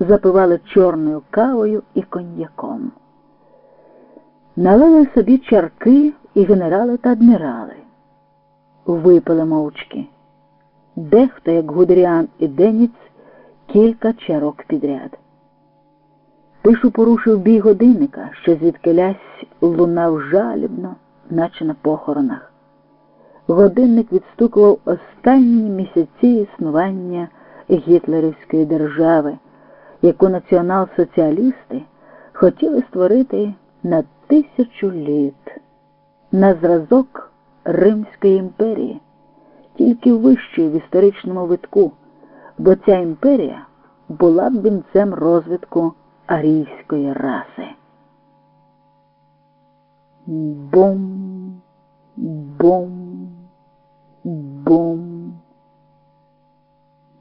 запивали чорною кавою і коньяком. Налили собі чарки і генерали та адмірали. Випили мовчки. Дехто, як Гудріан і Деніц, кілька чарок підряд. Тишу порушив бій годинника, що звідки лясь лунав жалібно, наче на похоронах. Годинник відстукував останні місяці існування гітлерівської держави, яку націонал-соціалісти хотіли створити на тисячу літ, на зразок Римської імперії, тільки вищою в історичному витку, бо ця імперія була б вінцем розвитку арійської раси. Бум, бум, бум.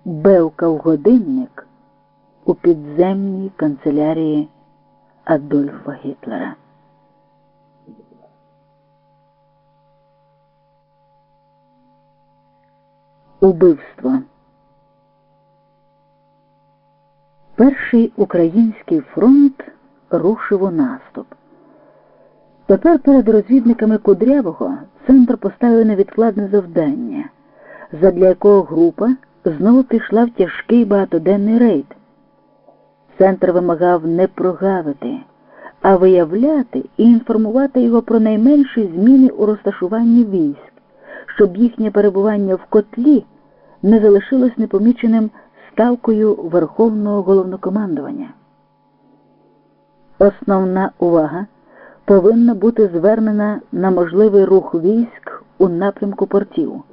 Бевкав годинник у підземній канцелярії Адольфа Гітлера. Убивство. Перший український фронт рушив у наступ. Тепер перед розвідниками Кудрявого центр поставив невідкладне завдання, задля якого група знову пішла в тяжкий багатоденний рейд. Центр вимагав не прогавити, а виявляти і інформувати його про найменші зміни у розташуванні військ, щоб їхнє перебування в котлі не залишилось непоміченим ставкою Верховного головнокомандування. Основна увага повинна бути звернена на можливий рух військ у напрямку портів.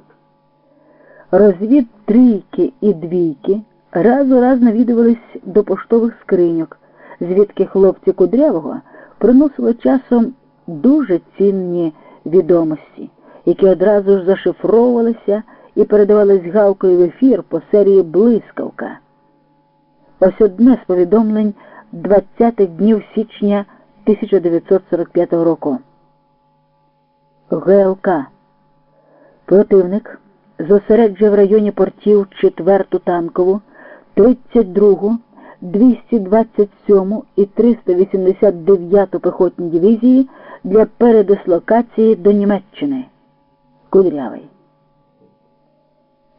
Розвід трійки і двійки раз у раз навідувались до поштових скриньок, звідки хлопці кудрявого приносили часом дуже цінні відомості, які одразу ж зашифровувалися і передавались галкою в ефір по серії Блискавка. Ось одне з повідомлень 20-х днів січня 1945 року. ГЛК. Противник зосереджує в районі портів 4-ту танкову, 32-гу, 227 і 389 пехотні дивізії для передислокації до Німеччини. Кудрявий.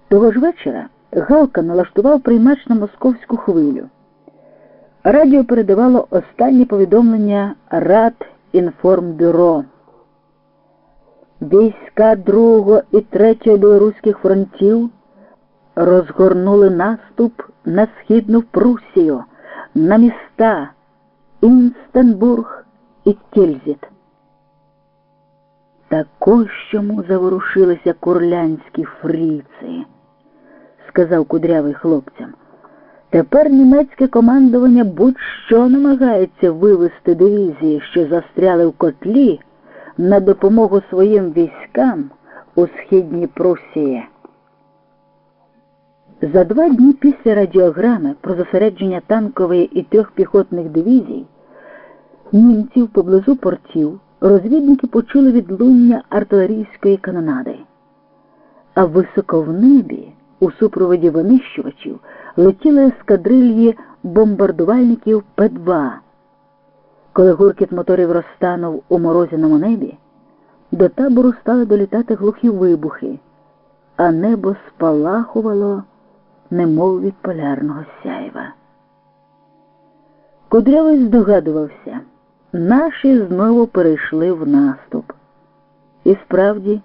Того ж вечора Галка налаштував приймач на московську хвилю. Радіо передавало останні повідомлення Рад інформбюро. Війська Другого і Третього білоруських фронтів розгорнули наступ на східну Прусію, на міста Інстенбург і Кельзіт. Так ось чому заворушилися курлянські фріці, сказав кудрявий хлопцям. Тепер німецьке командування будь-що намагається вивести дивізії, що застряли в котлі, на допомогу своїм військам у східній Прусії. За два дні після радіограми про зосередження танкової і трьох піхотних дивізій німців поблизу портів розвідники почули відлуння артилерійської канонади. А високо в небі, у супроводі винищувачів, летіли ескадрильї бомбардувальників П-2. Коли гуркіт моторів розтанув у морозяному небі, до табору стали долітати глухі вибухи, а небо спалахувало, немов від полярного сяйва. Кудрявий здогадувався, наші знову перейшли в наступ. І справді,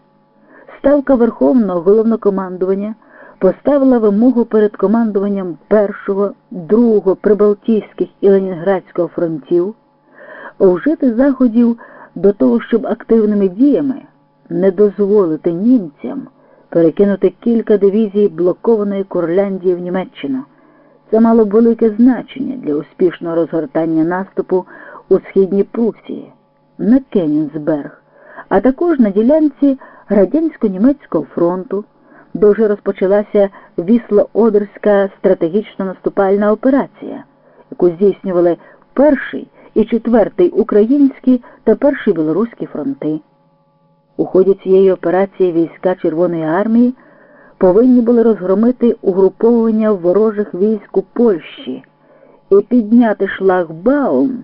ставка Верховного головнокомандування поставила вимогу перед командуванням першого, другого Прибалтійських і Ленінградського фронтів вжити заходів до того, щоб активними діями не дозволити німцям перекинути кілька дивізій блокованої Курляндії в Німеччину. Це мало велике значення для успішного розгортання наступу у східній Прусії, на Кенінсберг, а також на ділянці радянсько-німецького фронту, де вже розпочалася вісло-одерська стратегічна наступальна операція, яку здійснювали перший і четвертий український та перший білоруський фронти. У ході цієї операції війська Червоної армії повинні були розгромити угруповування ворожих військ у Польщі і підняти шлагбаум